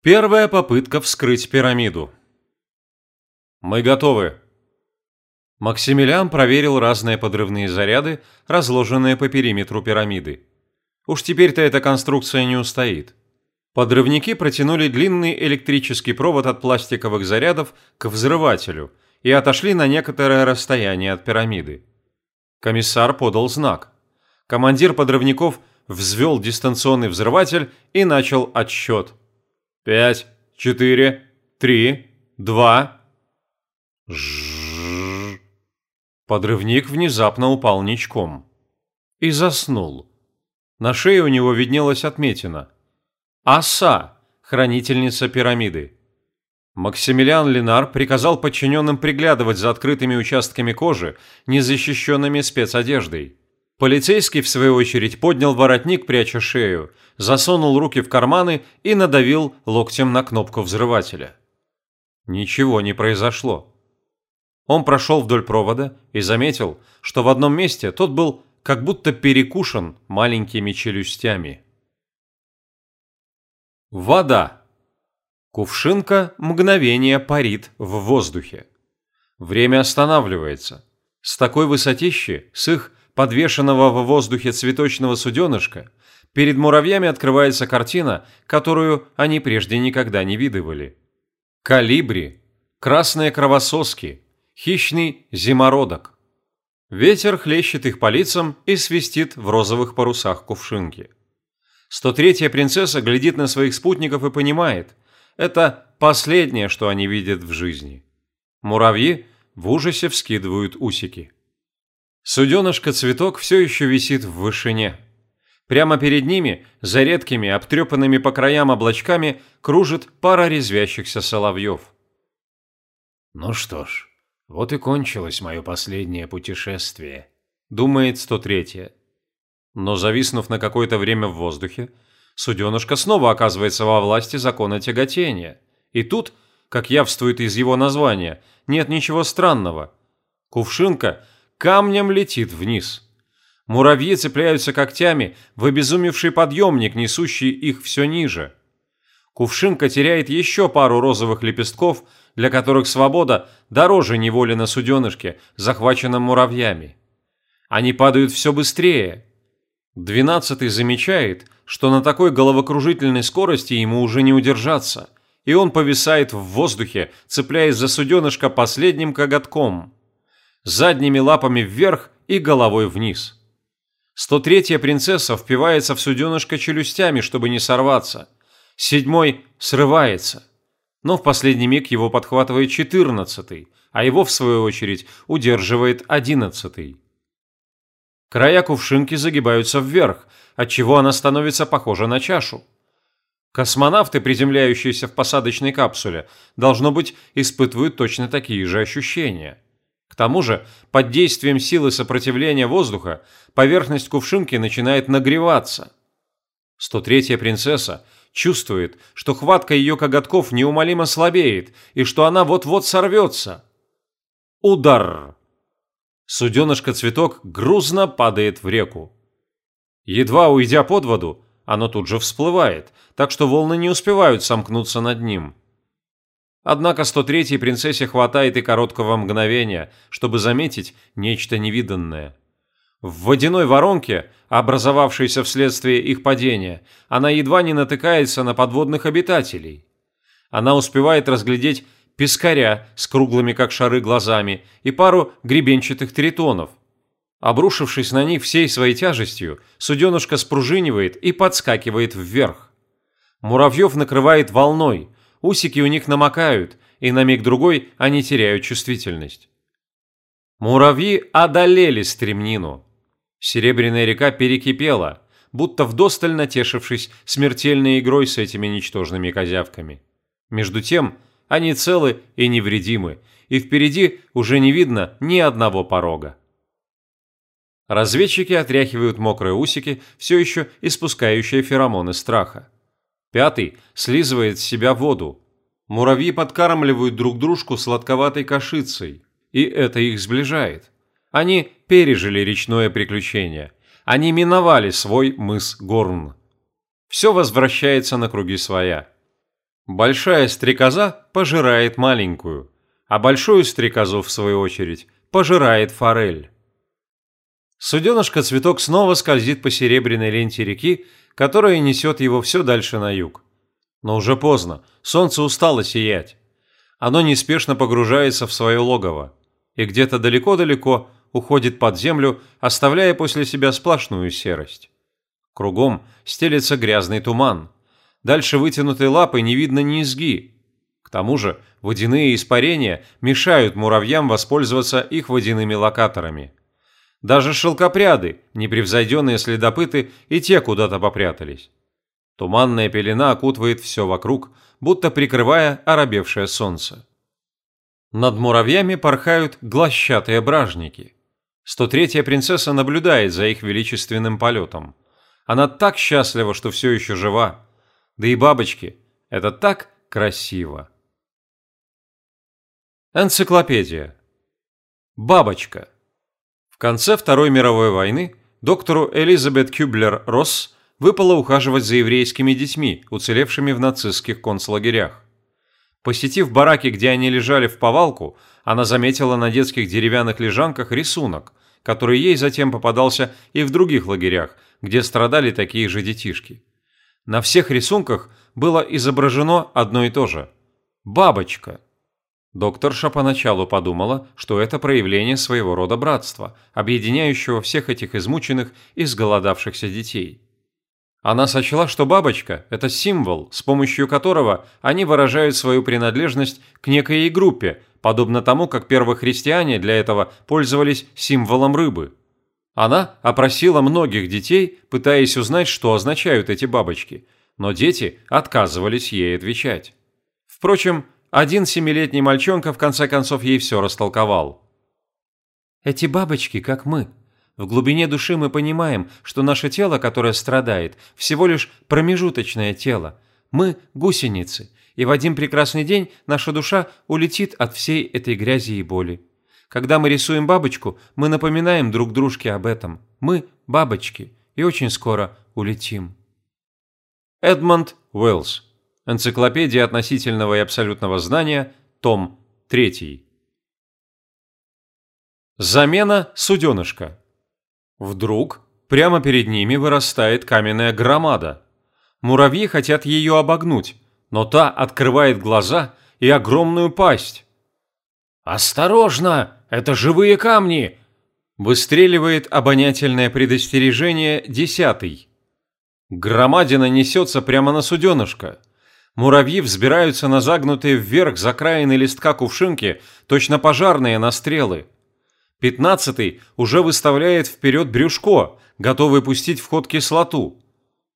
Первая попытка вскрыть пирамиду. Мы готовы. Максимилиан проверил разные подрывные заряды, разложенные по периметру пирамиды. Уж теперь-то эта конструкция не устоит. Подрывники протянули длинный электрический провод от пластиковых зарядов к взрывателю и отошли на некоторое расстояние от пирамиды. Комиссар подал знак. Командир подрывников взвел дистанционный взрыватель и начал отсчет. «Пять, четыре, три, два...» Жжж. Подрывник внезапно упал ничком. И заснул. На шее у него виднелась отметина. Оса, хранительница пирамиды. Максимилиан Ленар приказал подчиненным приглядывать за открытыми участками кожи, незащищенными спецодеждой. Полицейский, в свою очередь, поднял воротник, пряча шею, засунул руки в карманы и надавил локтем на кнопку взрывателя. Ничего не произошло. Он прошел вдоль провода и заметил, что в одном месте тот был как будто перекушен маленькими челюстями. Вода. Кувшинка мгновение парит в воздухе. Время останавливается. С такой высотищи, с их подвешенного в воздухе цветочного суденышка, перед муравьями открывается картина, которую они прежде никогда не видывали. Калибри, красные кровососки, хищный зимородок. Ветер хлещет их по лицам и свистит в розовых парусах кувшинки. 103-я принцесса глядит на своих спутников и понимает, это последнее, что они видят в жизни. Муравьи в ужасе вскидывают усики. Суденышко-цветок все еще висит в вышине. Прямо перед ними, за редкими, обтрепанными по краям облачками, кружит пара резвящихся соловьев. «Ну что ж, вот и кончилось мое последнее путешествие», — думает 103-я. Но зависнув на какое-то время в воздухе, суденышко снова оказывается во власти закона тяготения. И тут, как явствует из его названия, нет ничего странного. Кувшинка камнем летит вниз. Муравьи цепляются когтями в обезумевший подъемник, несущий их все ниже. Кувшинка теряет еще пару розовых лепестков, для которых свобода дороже неволи на суденышке, захваченном муравьями. Они падают все быстрее, Двенадцатый замечает, что на такой головокружительной скорости ему уже не удержаться, и он повисает в воздухе, цепляясь за суденышко последним коготком. Задними лапами вверх и головой вниз. 103-я принцесса впивается в суденышко челюстями, чтобы не сорваться. Седьмой срывается. Но в последний миг его подхватывает четырнадцатый, а его, в свою очередь, удерживает одиннадцатый. Края кувшинки загибаются вверх, отчего она становится похожа на чашу. Космонавты, приземляющиеся в посадочной капсуле, должно быть, испытывают точно такие же ощущения. К тому же, под действием силы сопротивления воздуха, поверхность кувшинки начинает нагреваться. 103-я принцесса чувствует, что хватка ее коготков неумолимо слабеет и что она вот-вот сорвется. Удар! Суденышко-цветок грузно падает в реку. Едва уйдя под воду, оно тут же всплывает, так что волны не успевают сомкнуться над ним. Однако 103-й принцессе хватает и короткого мгновения, чтобы заметить нечто невиданное. В водяной воронке, образовавшейся вследствие их падения, она едва не натыкается на подводных обитателей. Она успевает разглядеть пескаря с круглыми как шары глазами и пару гребенчатых тритонов. Обрушившись на них всей своей тяжестью, суденушка спружинивает и подскакивает вверх. Муравьев накрывает волной, усики у них намокают, и на миг-другой они теряют чувствительность. Муравьи одолели стремнину. Серебряная река перекипела, будто вдосталь натешившись смертельной игрой с этими ничтожными козявками. Между тем, они целы и невредимы, и впереди уже не видно ни одного порога. Разведчики отряхивают мокрые усики, все еще испускающие феромоны страха. Пятый слизывает с себя воду. Муравьи подкармливают друг дружку сладковатой кашицей, и это их сближает. Они пережили речное приключение. Они миновали свой мыс Горн. Все возвращается на круги своя. Большая стрекоза пожирает маленькую, а большую стрекозу, в свою очередь, пожирает форель. Суденышко-цветок снова скользит по серебряной ленте реки, которая несет его все дальше на юг. Но уже поздно, солнце устало сиять. Оно неспешно погружается в свое логово и где-то далеко-далеко уходит под землю, оставляя после себя сплошную серость. Кругом стелется грязный туман. Дальше вытянутой лапой не видно низги. К тому же водяные испарения мешают муравьям воспользоваться их водяными локаторами. Даже шелкопряды, непревзойденные следопыты, и те куда-то попрятались. Туманная пелена окутывает все вокруг, будто прикрывая оробевшее солнце. Над муравьями порхают глощатые бражники. 103-я принцесса наблюдает за их величественным полетом. Она так счастлива, что все еще жива. Да и бабочки – это так красиво. Энциклопедия. Бабочка. В конце Второй мировой войны доктору Элизабет Кюблер-Росс выпало ухаживать за еврейскими детьми, уцелевшими в нацистских концлагерях. Посетив бараки, где они лежали в повалку, она заметила на детских деревянных лежанках рисунок, который ей затем попадался и в других лагерях, где страдали такие же детишки. На всех рисунках было изображено одно и то же – бабочка – Докторша поначалу подумала, что это проявление своего рода братства, объединяющего всех этих измученных и сголодавшихся детей. Она сочла, что бабочка – это символ, с помощью которого они выражают свою принадлежность к некой группе, подобно тому, как первохристиане для этого пользовались символом рыбы. Она опросила многих детей, пытаясь узнать, что означают эти бабочки, но дети отказывались ей отвечать. Впрочем, один семилетний мальчонка в конце концов ей все растолковал. «Эти бабочки, как мы. В глубине души мы понимаем, что наше тело, которое страдает, всего лишь промежуточное тело. Мы – гусеницы, и в один прекрасный день наша душа улетит от всей этой грязи и боли. Когда мы рисуем бабочку, мы напоминаем друг дружке об этом. Мы – бабочки, и очень скоро улетим». Эдмонд Уэллс Энциклопедия относительного и абсолютного знания, том 3. Замена суденышка. Вдруг прямо перед ними вырастает каменная громада. Муравьи хотят ее обогнуть, но та открывает глаза и огромную пасть. «Осторожно! Это живые камни!» Выстреливает обонятельное предостережение десятый. Громадина несется прямо на суденышко. Муравьи взбираются на загнутые вверх закраины листка кувшинки, точно пожарные на стрелы. Пятнадцатый уже выставляет вперед брюшко, готовый пустить в ход кислоту.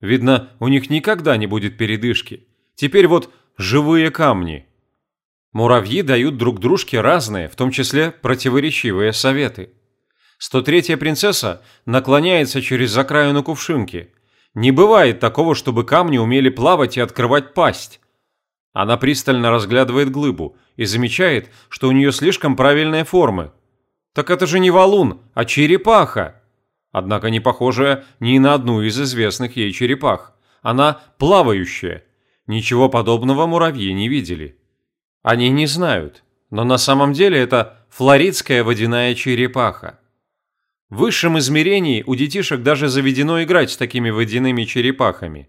Видно, у них никогда не будет передышки. Теперь вот живые камни. Муравьи дают друг дружке разные, в том числе противоречивые советы. 103-я принцесса наклоняется через закраину кувшинки – не бывает такого, чтобы камни умели плавать и открывать пасть. Она пристально разглядывает глыбу и замечает, что у нее слишком правильные формы. Так это же не валун, а черепаха. Однако не похожая ни на одну из известных ей черепах. Она плавающая. Ничего подобного муравьи не видели. Они не знают, но на самом деле это флоридская водяная черепаха. В высшем измерении у детишек даже заведено играть с такими водяными черепахами.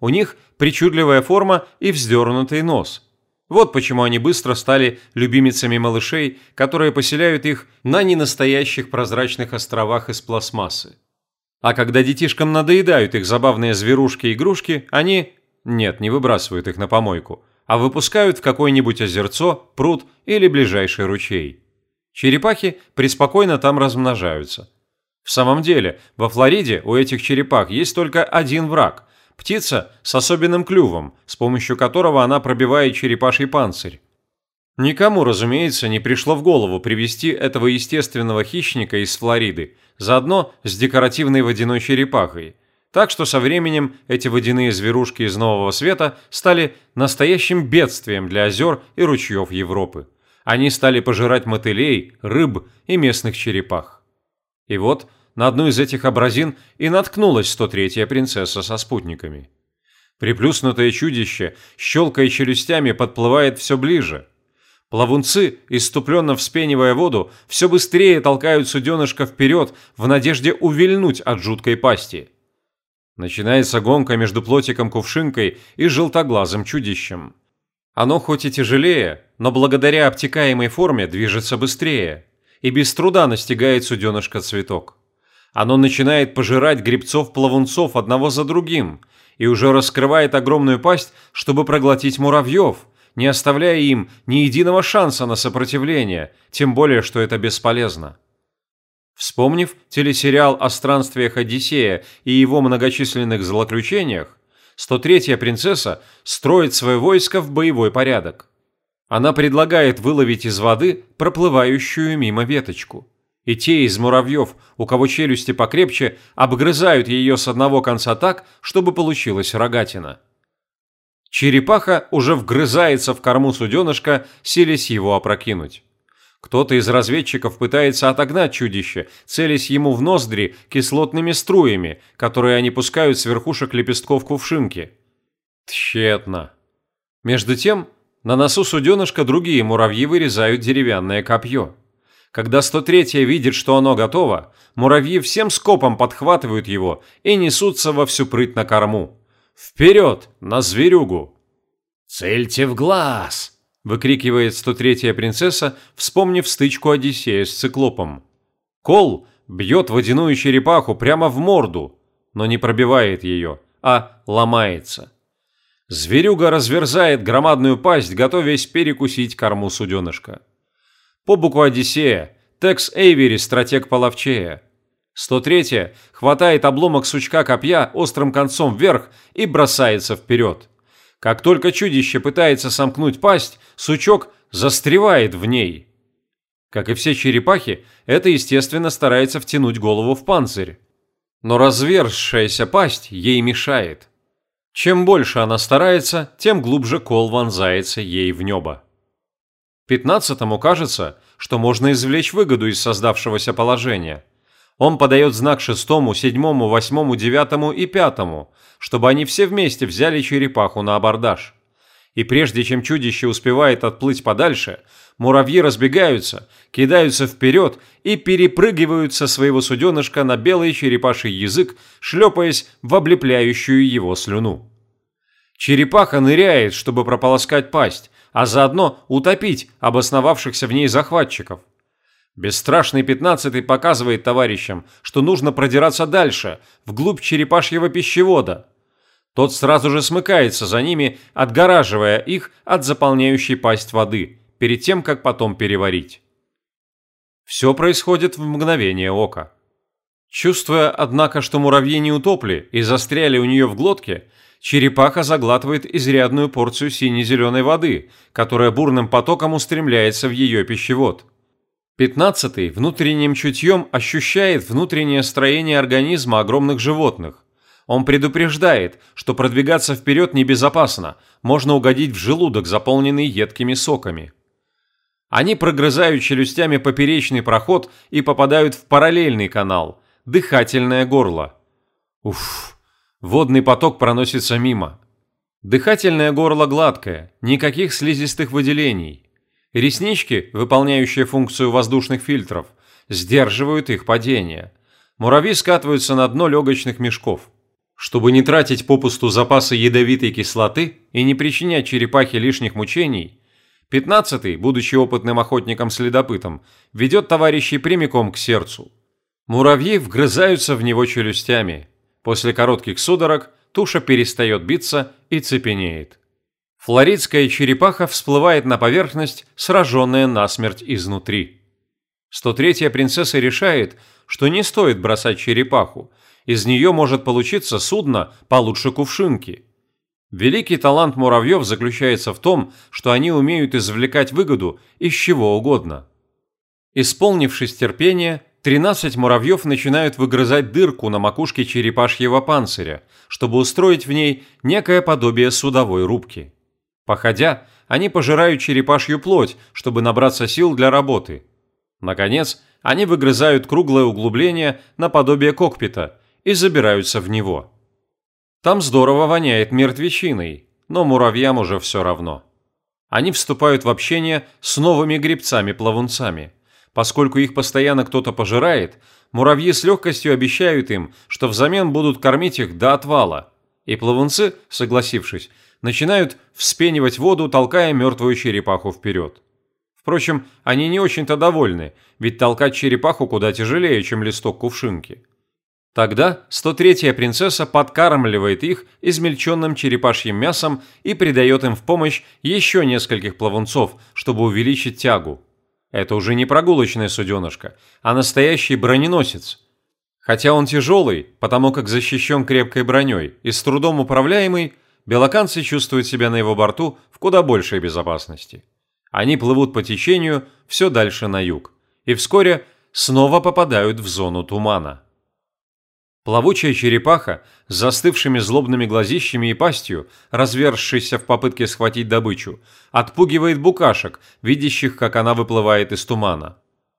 У них причудливая форма и вздернутый нос. Вот почему они быстро стали любимицами малышей, которые поселяют их на ненастоящих прозрачных островах из пластмассы. А когда детишкам надоедают их забавные зверушки-игрушки, они... Нет, не выбрасывают их на помойку, а выпускают в какое-нибудь озерцо, пруд или ближайший ручей. Черепахи преспокойно там размножаются – в самом деле, во Флориде у этих черепах есть только один враг – птица с особенным клювом, с помощью которого она пробивает черепаший панцирь. Никому, разумеется, не пришло в голову привести этого естественного хищника из Флориды, заодно с декоративной водяной черепахой. Так что со временем эти водяные зверушки из Нового Света стали настоящим бедствием для озер и ручьев Европы. Они стали пожирать мотылей, рыб и местных черепах. И вот на одну из этих образин и наткнулась 103-я принцесса со спутниками. Приплюснутое чудище, щелкая челюстями, подплывает все ближе. Плавунцы, иступленно вспенивая воду, все быстрее толкают суденышко вперед в надежде увильнуть от жуткой пасти. Начинается гонка между плотиком-кувшинкой и желтоглазым чудищем. Оно хоть и тяжелее, но благодаря обтекаемой форме движется быстрее и без труда настигает суденышко-цветок. Оно начинает пожирать грибцов-плавунцов одного за другим и уже раскрывает огромную пасть, чтобы проглотить муравьев, не оставляя им ни единого шанса на сопротивление, тем более, что это бесполезно. Вспомнив телесериал о странствиях Одиссея и его многочисленных злоключениях, 103-я принцесса строит свое войско в боевой порядок. Она предлагает выловить из воды проплывающую мимо веточку. И те из муравьев, у кого челюсти покрепче, обгрызают ее с одного конца так, чтобы получилась рогатина. Черепаха уже вгрызается в корму суденышка, силясь его опрокинуть. Кто-то из разведчиков пытается отогнать чудище, целясь ему в ноздри кислотными струями, которые они пускают с верхушек лепестков кувшинки. Тщетно. Между тем, на носу суденышка другие муравьи вырезают деревянное копье. Когда 103-я видит, что оно готово, муравьи всем скопом подхватывают его и несутся во всю прыть на корму. Вперед, на зверюгу! «Цельте в глаз!» – выкрикивает 103-я принцесса, вспомнив стычку Одиссея с циклопом. Кол бьет водяную черепаху прямо в морду, но не пробивает ее, а ломается. Зверюга разверзает громадную пасть, готовясь перекусить корму суденышка. По боку Одиссея Текс Эйвери, стратег половчея. 103-я хватает обломок сучка копья острым концом вверх и бросается вперед. Как только чудище пытается сомкнуть пасть, сучок застревает в ней. Как и все черепахи, это, естественно, старается втянуть голову в панцирь. Но разверзшаяся пасть ей мешает. Чем больше она старается, тем глубже кол вонзается ей в небо. Пятнадцатому кажется, что можно извлечь выгоду из создавшегося положения. Он подает знак шестому, седьмому, восьмому, девятому и пятому, чтобы они все вместе взяли черепаху на абордаж. И прежде чем чудище успевает отплыть подальше, муравьи разбегаются, кидаются вперед и перепрыгивают со своего суденышка на белый черепаший язык, шлепаясь в облепляющую его слюну. Черепаха ныряет, чтобы прополоскать пасть, а заодно утопить обосновавшихся в ней захватчиков. Бесстрашный пятнадцатый показывает товарищам, что нужно продираться дальше, вглубь черепашьего пищевода. Тот сразу же смыкается за ними, отгораживая их от заполняющей пасть воды, перед тем, как потом переварить. Все происходит в мгновение ока. Чувствуя, однако, что муравьи не утопли и застряли у нее в глотке, черепаха заглатывает изрядную порцию сине-зеленой воды, которая бурным потоком устремляется в ее пищевод. Пятнадцатый внутренним чутьем ощущает внутреннее строение организма огромных животных. Он предупреждает, что продвигаться вперед небезопасно, можно угодить в желудок, заполненный едкими соками. Они прогрызают челюстями поперечный проход и попадают в параллельный канал – дыхательное горло. Уф, водный поток проносится мимо. Дыхательное горло гладкое, никаких слизистых выделений – Реснички, выполняющие функцию воздушных фильтров, сдерживают их падение. Муравьи скатываются на дно легочных мешков. Чтобы не тратить попусту запасы ядовитой кислоты и не причинять черепахе лишних мучений, пятнадцатый, будучи опытным охотником-следопытом, ведет товарищей прямиком к сердцу. Муравьи вгрызаются в него челюстями. После коротких судорог туша перестает биться и цепенеет. Флоридская черепаха всплывает на поверхность, сраженная насмерть изнутри. 103-я принцесса решает, что не стоит бросать черепаху, из нее может получиться судно получше кувшинки. Великий талант муравьев заключается в том, что они умеют извлекать выгоду из чего угодно. Исполнившись терпения, 13 муравьев начинают выгрызать дырку на макушке черепашьего панциря, чтобы устроить в ней некое подобие судовой рубки. Походя, они пожирают черепашью плоть, чтобы набраться сил для работы. Наконец, они выгрызают круглое углубление наподобие кокпита и забираются в него. Там здорово воняет мертвечиной, но муравьям уже все равно. Они вступают в общение с новыми грибцами-плавунцами. Поскольку их постоянно кто-то пожирает, муравьи с легкостью обещают им, что взамен будут кормить их до отвала. И плавунцы, согласившись, начинают вспенивать воду, толкая мертвую черепаху вперед. Впрочем, они не очень-то довольны, ведь толкать черепаху куда тяжелее, чем листок кувшинки. Тогда 103-я принцесса подкармливает их измельченным черепашьим мясом и придает им в помощь еще нескольких плавунцов, чтобы увеличить тягу. Это уже не прогулочная суденышка, а настоящий броненосец. Хотя он тяжелый, потому как защищен крепкой броней и с трудом управляемый, белоканцы чувствуют себя на его борту в куда большей безопасности. Они плывут по течению все дальше на юг и вскоре снова попадают в зону тумана. Плавучая черепаха с застывшими злобными глазищами и пастью, разверзшейся в попытке схватить добычу, отпугивает букашек, видящих, как она выплывает из тумана.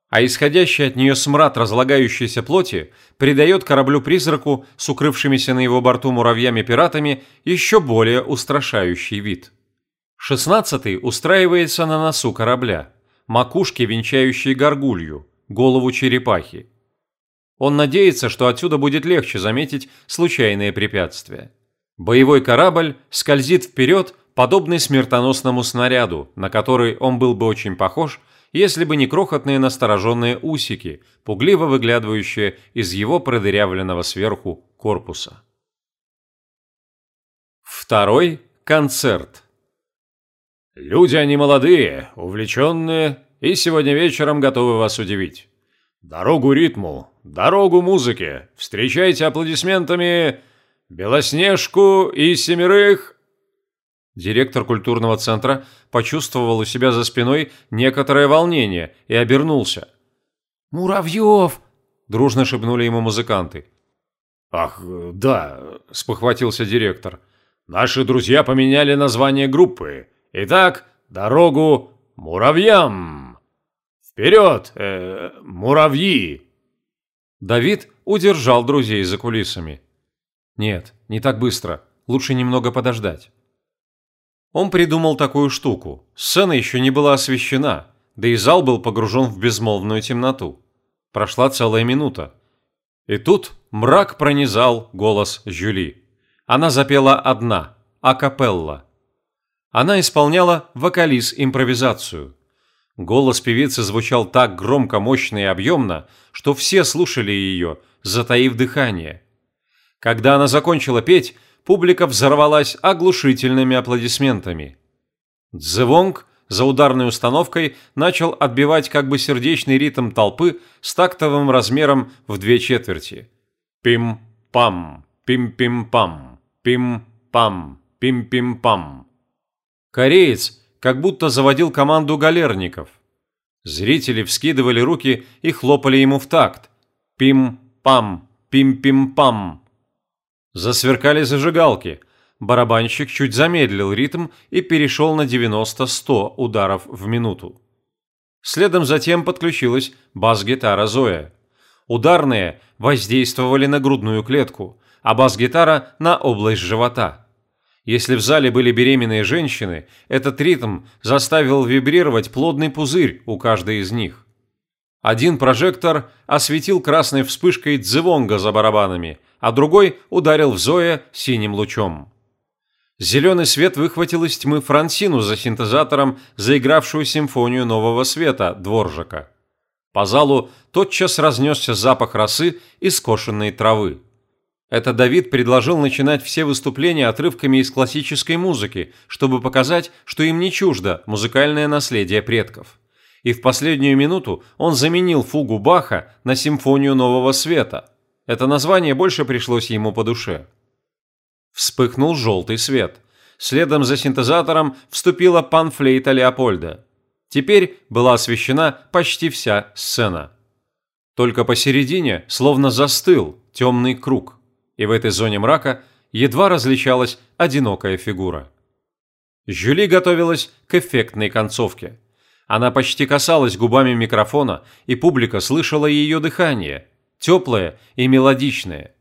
А исходящий от нее смрад разлагающейся плоти придает кораблю-призраку с укрывшимися на его борту муравьями-пиратами еще более устрашающий вид. Шестнадцатый устраивается на носу корабля, макушке, венчающей горгулью, голову черепахи. Он надеется, что отсюда будет легче заметить случайные препятствия. Боевой корабль скользит вперед, подобный смертоносному снаряду, на который он был бы очень похож, если бы не крохотные настороженные усики, пугливо выглядывающие из его продырявленного сверху корпуса. Второй концерт. Люди они молодые, увлеченные и сегодня вечером готовы вас удивить. Дорогу ритму, дорогу музыке. Встречайте аплодисментами Белоснежку и семерых. Директор культурного центра почувствовал у себя за спиной некоторое волнение и обернулся. «Муравьев!» – дружно шепнули ему музыканты. «Ах, да», – спохватился директор. «Наши друзья поменяли название группы. Итак, дорогу муравьям!» «Вперед, э, муравьи!» Давид удержал друзей за кулисами. «Нет, не так быстро. Лучше немного подождать». Он придумал такую штуку. Сцена еще не была освещена, да и зал был погружен в безмолвную темноту. Прошла целая минута. И тут мрак пронизал голос Жюли. Она запела одна, акапелла. Она исполняла вокализ-импровизацию – Голос певицы звучал так громко, мощно и объемно, что все слушали ее, затаив дыхание. Когда она закончила петь, публика взорвалась оглушительными аплодисментами. Дзевонг за ударной установкой начал отбивать как бы сердечный ритм толпы с тактовым размером в две четверти. Пим-пам, пим-пим-пам, пим-пам, пим-пим-пам. Кореец как будто заводил команду галерников. Зрители вскидывали руки и хлопали ему в такт. Пим-пам, пим-пим-пам. Засверкали зажигалки. Барабанщик чуть замедлил ритм и перешел на 90-100 ударов в минуту. Следом затем подключилась бас-гитара Зоя. Ударные воздействовали на грудную клетку, а бас-гитара – на область живота. Если в зале были беременные женщины, этот ритм заставил вибрировать плодный пузырь у каждой из них. Один прожектор осветил красной вспышкой дзевонга за барабанами, а другой ударил в Зоя синим лучом. Зеленый свет выхватил из тьмы Франсину за синтезатором, заигравшую симфонию нового света Дворжака. По залу тотчас разнесся запах росы и скошенной травы. Это Давид предложил начинать все выступления отрывками из классической музыки, чтобы показать, что им не чуждо музыкальное наследие предков. И в последнюю минуту он заменил фугу Баха на симфонию нового света. Это название больше пришлось ему по душе. Вспыхнул желтый свет. Следом за синтезатором вступила панфлейта Леопольда. Теперь была освещена почти вся сцена. Только посередине словно застыл темный круг – и в этой зоне мрака едва различалась одинокая фигура. Жюли готовилась к эффектной концовке. Она почти касалась губами микрофона, и публика слышала ее дыхание, теплое и мелодичное.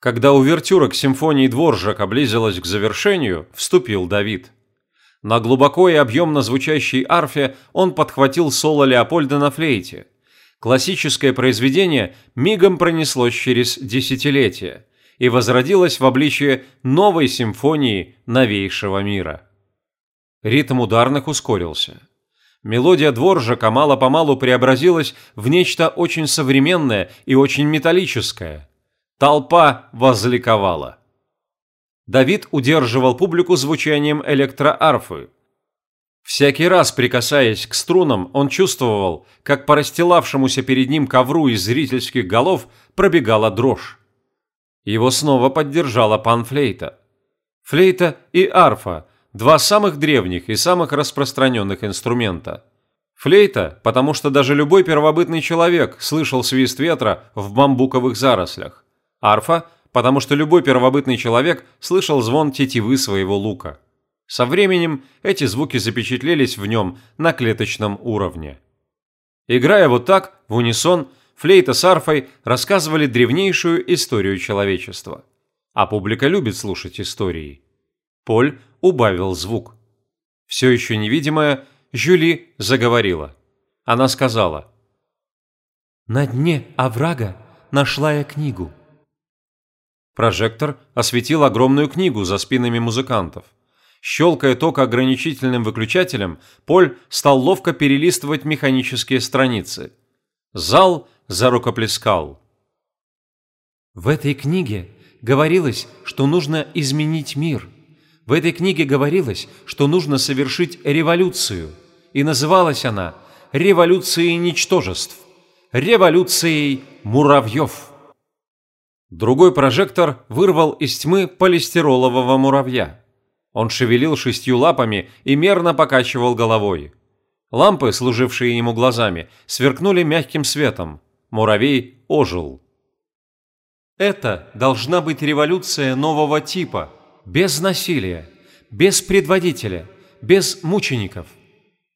Когда увертюра к симфонии Дворжака близилась к завершению, вступил Давид. На глубоко и объемно звучащей арфе он подхватил соло Леопольда на флейте. Классическое произведение мигом пронеслось через десятилетия и возродилось в обличье новой симфонии новейшего мира. Ритм ударных ускорился. Мелодия Дворжака мало-помалу преобразилась в нечто очень современное и очень металлическое – Толпа возликовала. Давид удерживал публику звучанием электроарфы. Всякий раз, прикасаясь к струнам, он чувствовал, как по расстилавшемуся перед ним ковру из зрительских голов пробегала дрожь. Его снова поддержала панфлейта. Флейта и арфа – два самых древних и самых распространенных инструмента. Флейта, потому что даже любой первобытный человек слышал свист ветра в бамбуковых зарослях. Арфа, потому что любой первобытный человек слышал звон тетивы своего лука. Со временем эти звуки запечатлелись в нем на клеточном уровне. Играя вот так, в унисон, флейта с арфой рассказывали древнейшую историю человечества. А публика любит слушать истории. Поль убавил звук. Все еще невидимая, Жюли заговорила. Она сказала. «На дне оврага нашла я книгу». Прожектор осветил огромную книгу за спинами музыкантов. Щелкая токоограничительным выключателем, Поль стал ловко перелистывать механические страницы. Зал зарукоплескал. В этой книге говорилось, что нужно изменить мир. В этой книге говорилось, что нужно совершить революцию. И называлась она «Революцией ничтожеств», «Революцией муравьев». Другой прожектор вырвал из тьмы полистиролового муравья. Он шевелил шестью лапами и мерно покачивал головой. Лампы, служившие ему глазами, сверкнули мягким светом. Муравей ожил. Это должна быть революция нового типа, без насилия, без предводителя, без мучеников –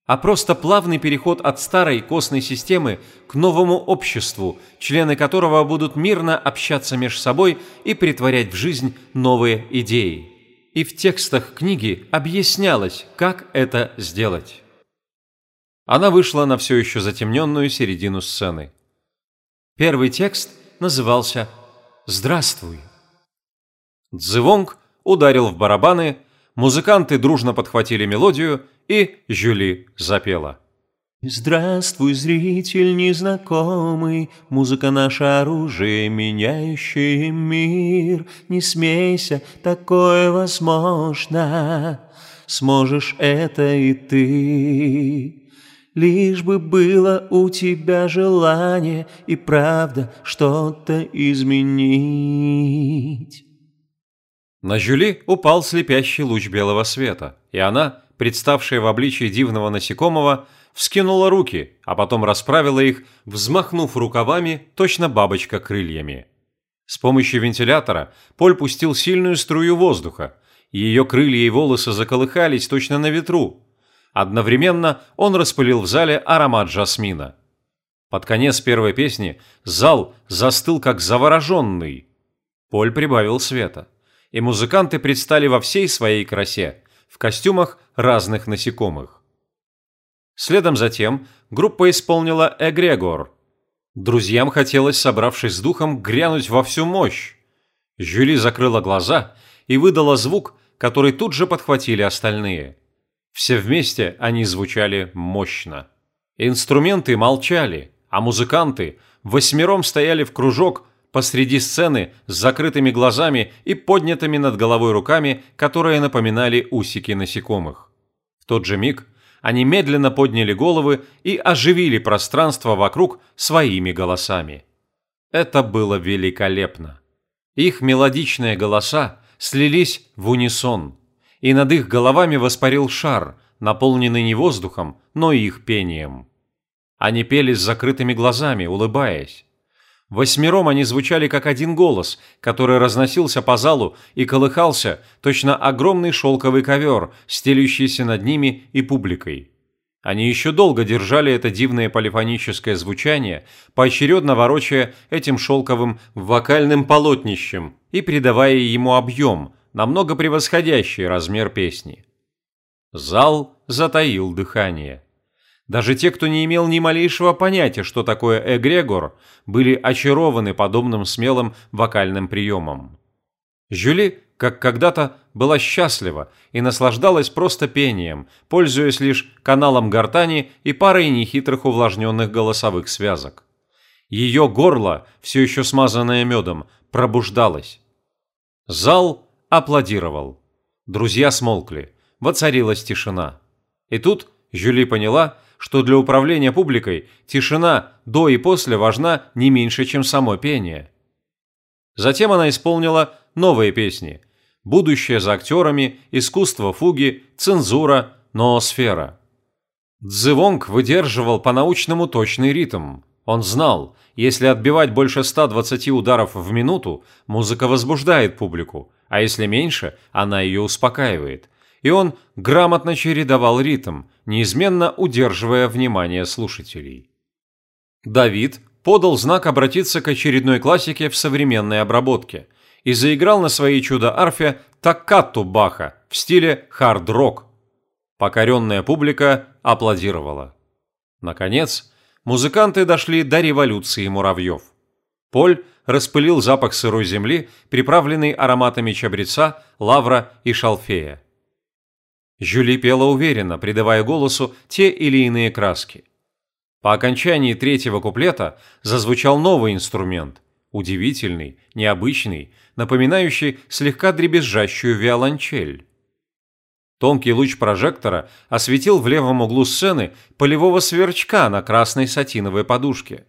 а просто плавный переход от старой костной системы к новому обществу, члены которого будут мирно общаться между собой и притворять в жизнь новые идеи. И в текстах книги объяснялось, как это сделать. Она вышла на все еще затемненную середину сцены. Первый текст назывался «Здравствуй». Дзывонг ударил в барабаны, музыканты дружно подхватили мелодию – и Жюли запела. Здравствуй, зритель незнакомый, Музыка наше оружие, меняющее мир. Не смейся, такое возможно, Сможешь это и ты. Лишь бы было у тебя желание И правда что-то изменить. На Жюли упал слепящий луч белого света, и она представшая в обличии дивного насекомого, вскинула руки, а потом расправила их, взмахнув рукавами, точно бабочка крыльями. С помощью вентилятора Поль пустил сильную струю воздуха, и ее крылья и волосы заколыхались точно на ветру. Одновременно он распылил в зале аромат жасмина. Под конец первой песни зал застыл как завороженный. Поль прибавил света, и музыканты предстали во всей своей красе, в костюмах разных насекомых. Следом за тем группа исполнила «Эгрегор». Друзьям хотелось, собравшись с духом, грянуть во всю мощь. Жюли закрыла глаза и выдала звук, который тут же подхватили остальные. Все вместе они звучали мощно. Инструменты молчали, а музыканты восьмером стояли в кружок посреди сцены с закрытыми глазами и поднятыми над головой руками, которые напоминали усики насекомых. В тот же миг они медленно подняли головы и оживили пространство вокруг своими голосами. Это было великолепно. Их мелодичные голоса слились в унисон, и над их головами воспарил шар, наполненный не воздухом, но их пением. Они пели с закрытыми глазами, улыбаясь. Восьмером они звучали как один голос, который разносился по залу и колыхался, точно огромный шелковый ковер, стелющийся над ними и публикой. Они еще долго держали это дивное полифоническое звучание, поочередно ворочая этим шелковым вокальным полотнищем и придавая ему объем, намного превосходящий размер песни. Зал затаил дыхание. Даже те, кто не имел ни малейшего понятия, что такое эгрегор, были очарованы подобным смелым вокальным приемом. Жюли, как когда-то, была счастлива и наслаждалась просто пением, пользуясь лишь каналом гортани и парой нехитрых увлажненных голосовых связок. Ее горло, все еще смазанное медом, пробуждалось. Зал аплодировал. Друзья смолкли. Воцарилась тишина. И тут Жюли поняла, что для управления публикой тишина до и после важна не меньше, чем само пение. Затем она исполнила новые песни «Будущее за актерами», «Искусство фуги», «Цензура», «Ноосфера». Цзывонг выдерживал по-научному точный ритм. Он знал, если отбивать больше 120 ударов в минуту, музыка возбуждает публику, а если меньше, она ее успокаивает. И он грамотно чередовал ритм, неизменно удерживая внимание слушателей. Давид подал знак обратиться к очередной классике в современной обработке и заиграл на своей чудо-арфе таккатту Баха в стиле хард-рок. Покоренная публика аплодировала. Наконец, музыканты дошли до революции муравьев. Поль распылил запах сырой земли, приправленный ароматами чабреца, лавра и шалфея. Жюли пела уверенно, придавая голосу те или иные краски. По окончании третьего куплета зазвучал новый инструмент, удивительный, необычный, напоминающий слегка дребезжащую виолончель. Тонкий луч прожектора осветил в левом углу сцены полевого сверчка на красной сатиновой подушке.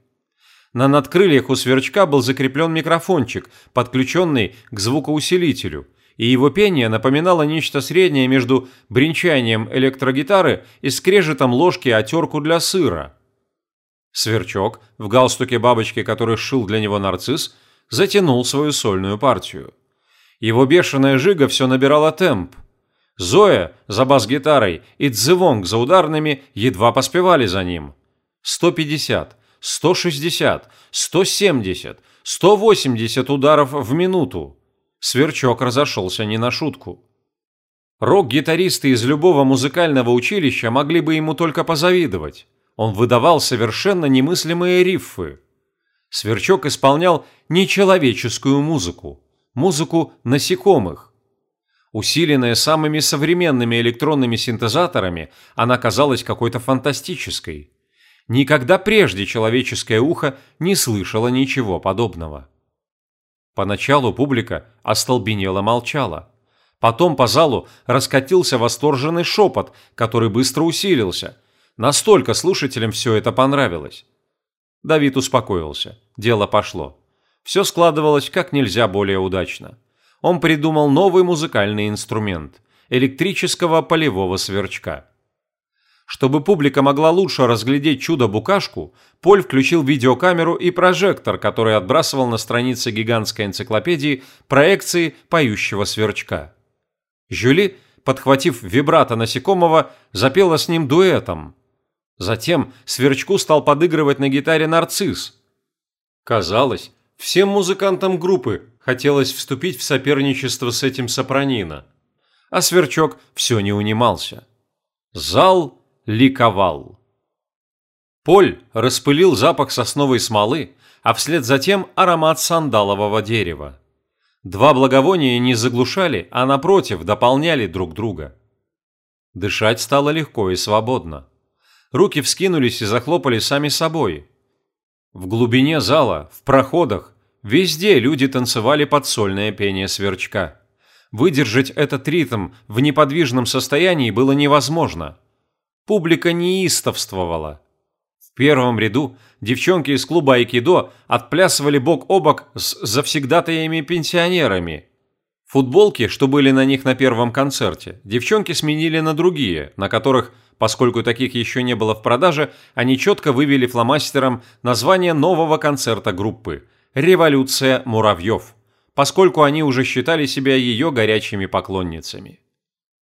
На надкрыльях у сверчка был закреплен микрофончик, подключенный к звукоусилителю, и его пение напоминало нечто среднее между бренчанием электрогитары и скрежетом ложки о терку для сыра. Сверчок, в галстуке бабочки, который сшил для него нарцисс, затянул свою сольную партию. Его бешеная жига все набирала темп. Зоя за бас-гитарой и Цзывонг за ударными едва поспевали за ним. 150, 160, 170, 180 ударов в минуту. Сверчок разошелся не на шутку. Рок-гитаристы из любого музыкального училища могли бы ему только позавидовать. Он выдавал совершенно немыслимые риффы. Сверчок исполнял нечеловеческую музыку, музыку насекомых. Усиленная самыми современными электронными синтезаторами, она казалась какой-то фантастической. Никогда прежде человеческое ухо не слышало ничего подобного. Поначалу публика остолбенело молчала. Потом по залу раскатился восторженный шепот, который быстро усилился. Настолько слушателям все это понравилось. Давид успокоился. Дело пошло. Все складывалось как нельзя более удачно. Он придумал новый музыкальный инструмент – электрического полевого сверчка. Чтобы публика могла лучше разглядеть чудо-букашку, Поль включил видеокамеру и прожектор, который отбрасывал на странице гигантской энциклопедии проекции поющего сверчка. Жюли, подхватив вибрато насекомого, запела с ним дуэтом. Затем сверчку стал подыгрывать на гитаре нарцисс. Казалось, всем музыкантам группы хотелось вступить в соперничество с этим сопранино. А сверчок все не унимался. Зал ликовал. Поль распылил запах сосновой смолы, а вслед за тем аромат сандалового дерева. Два благовония не заглушали, а напротив дополняли друг друга. Дышать стало легко и свободно. Руки вскинулись и захлопали сами собой. В глубине зала, в проходах, везде люди танцевали под сольное пение сверчка. Выдержать этот ритм в неподвижном состоянии было невозможно – Публика неистовствовала. В первом ряду девчонки из клуба айкидо отплясывали бок о бок с завсегдатаями-пенсионерами. Футболки, что были на них на первом концерте, девчонки сменили на другие, на которых, поскольку таких еще не было в продаже, они четко вывели фломастером название нового концерта группы «Революция муравьев», поскольку они уже считали себя ее горячими поклонницами.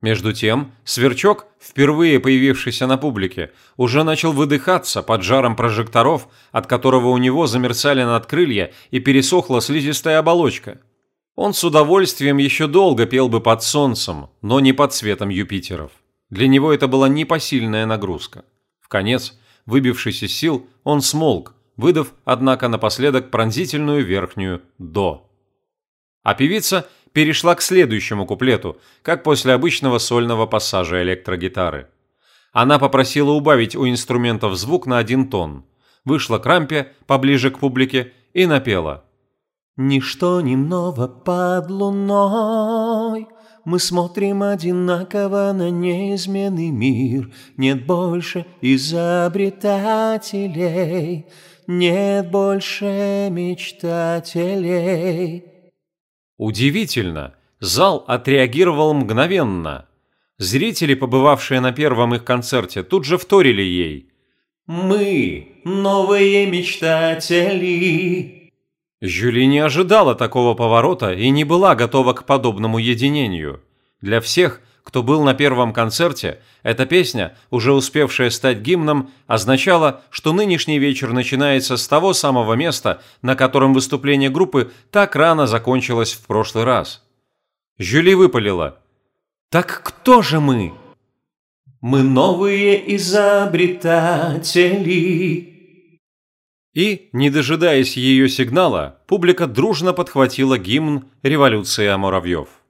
Между тем, сверчок, впервые появившийся на публике, уже начал выдыхаться под жаром прожекторов, от которого у него замерцали надкрылья и пересохла слизистая оболочка. Он с удовольствием еще долго пел бы под солнцем, но не под светом Юпитеров. Для него это была непосильная нагрузка. В конец, выбившись из сил, он смолк, выдав, однако, напоследок пронзительную верхнюю «до». А певица – перешла к следующему куплету, как после обычного сольного пассажа электрогитары. Она попросила убавить у инструментов звук на один тон, вышла к рампе поближе к публике и напела. «Ничто немного под луной, мы смотрим одинаково на неизменный мир. Нет больше изобретателей, нет больше мечтателей. Удивительно, зал отреагировал мгновенно. Зрители, побывавшие на первом их концерте, тут же вторили ей. «Мы – новые мечтатели». Жюли не ожидала такого поворота и не была готова к подобному единению. Для всех – кто был на первом концерте, эта песня, уже успевшая стать гимном, означала, что нынешний вечер начинается с того самого места, на котором выступление группы так рано закончилось в прошлый раз. Жюли выпалила. «Так кто же мы?» «Мы новые изобретатели». И, не дожидаясь ее сигнала, публика дружно подхватила гимн «Революция муравьев».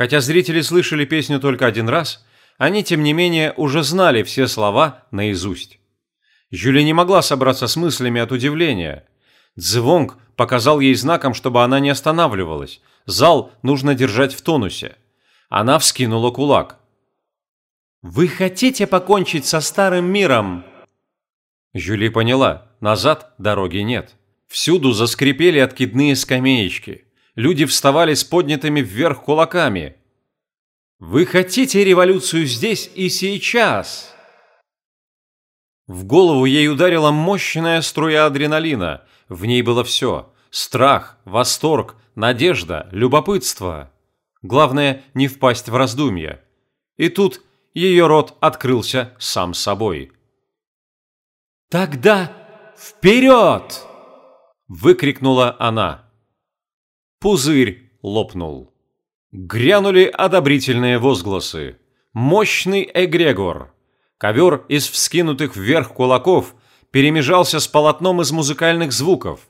Хотя зрители слышали песню только один раз, они, тем не менее, уже знали все слова наизусть. Жюли не могла собраться с мыслями от удивления. Цзывонг показал ей знаком, чтобы она не останавливалась. Зал нужно держать в тонусе. Она вскинула кулак. «Вы хотите покончить со старым миром?» Жюли поняла, назад дороги нет. Всюду заскрипели откидные скамеечки люди вставали с поднятыми вверх кулаками. «Вы хотите революцию здесь и сейчас?» В голову ей ударила мощная струя адреналина. В ней было все – страх, восторг, надежда, любопытство. Главное – не впасть в раздумья. И тут ее рот открылся сам собой. «Тогда вперед!» – выкрикнула она. Пузырь лопнул. Грянули одобрительные возгласы. Мощный эгрегор. Ковер из вскинутых вверх кулаков перемежался с полотном из музыкальных звуков.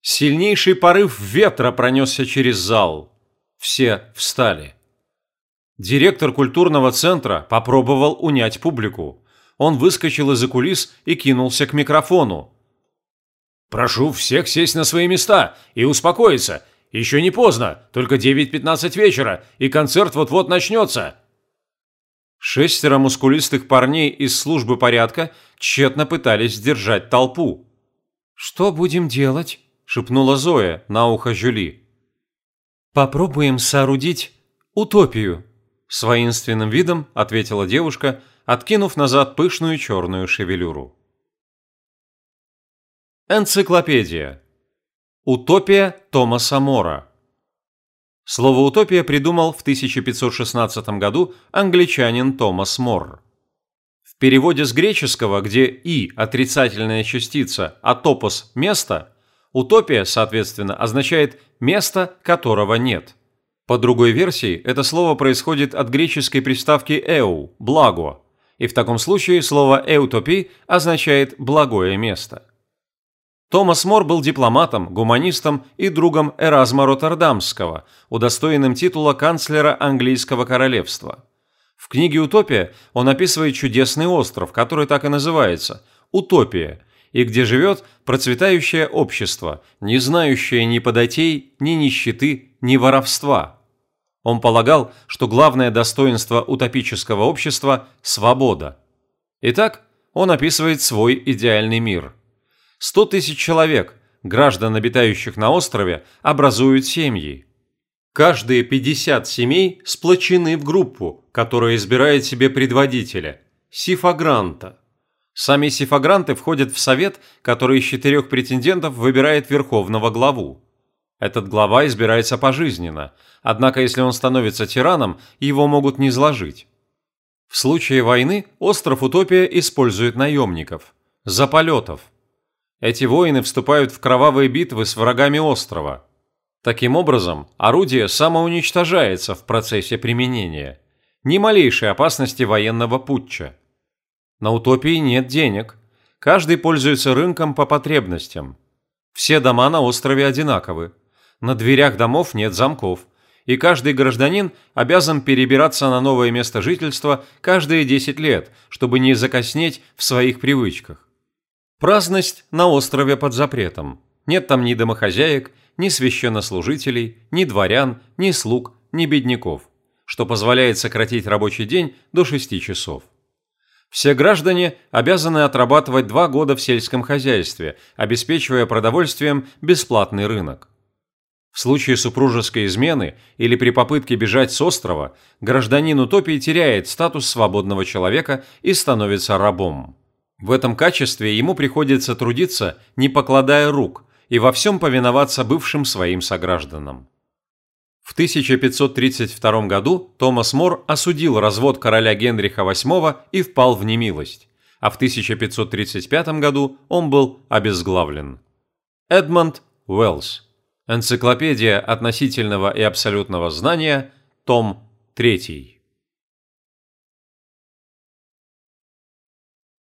Сильнейший порыв ветра пронесся через зал. Все встали. Директор культурного центра попробовал унять публику. Он выскочил из-за кулис и кинулся к микрофону. «Прошу всех сесть на свои места и успокоиться. Еще не поздно, только 9.15 вечера, и концерт вот-вот начнется». Шестеро мускулистых парней из службы порядка тщетно пытались сдержать толпу. «Что будем делать?» – шепнула Зоя на ухо Жюли. «Попробуем соорудить утопию», – с воинственным видом ответила девушка, откинув назад пышную черную шевелюру. Энциклопедия Утопия Томаса Мора. Слово «утопия» придумал в 1516 году англичанин Томас Мор. В переводе с греческого, где «и» – отрицательная частица, а «топос» – место, утопия, соответственно, означает «место, которого нет». По другой версии, это слово происходит от греческой приставки «эу» – «благо», и в таком случае слово «эутопий» означает «благое место». Томас Мор был дипломатом, гуманистом и другом Эразма Роттердамского, удостоенным титула канцлера английского королевства. В книге «Утопия» он описывает чудесный остров, который так и называется – Утопия, и где живет процветающее общество, не знающее ни податей, ни нищеты, ни воровства. Он полагал, что главное достоинство утопического общества – свобода. Итак, он описывает свой идеальный мир – 100 тысяч человек, граждан, обитающих на острове, образуют семьи. Каждые 50 семей сплочены в группу, которая избирает себе предводителя – сифагранта. Сами сифагранты входят в совет, который из четырех претендентов выбирает верховного главу. Этот глава избирается пожизненно, однако если он становится тираном, его могут не сложить. В случае войны остров Утопия использует наемников, заполетов. Эти воины вступают в кровавые битвы с врагами острова. Таким образом, орудие самоуничтожается в процессе применения. Ни малейшей опасности военного путча. На Утопии нет денег. Каждый пользуется рынком по потребностям. Все дома на острове одинаковы. На дверях домов нет замков, и каждый гражданин обязан перебираться на новое место жительства каждые 10 лет, чтобы не закоснеть в своих привычках. Праздность на острове под запретом. Нет там ни домохозяек, ни священнослужителей, ни дворян, ни слуг, ни бедняков, что позволяет сократить рабочий день до 6 часов. Все граждане обязаны отрабатывать два года в сельском хозяйстве, обеспечивая продовольствием бесплатный рынок. В случае супружеской измены или при попытке бежать с острова, гражданин утопии теряет статус свободного человека и становится рабом. В этом качестве ему приходится трудиться, не покладая рук, и во всем повиноваться бывшим своим согражданам. В 1532 году Томас Мор осудил развод короля Генриха VIII и впал в немилость, а в 1535 году он был обезглавлен. Эдмонд Уэллс Энциклопедия относительного и абсолютного знания, том 3.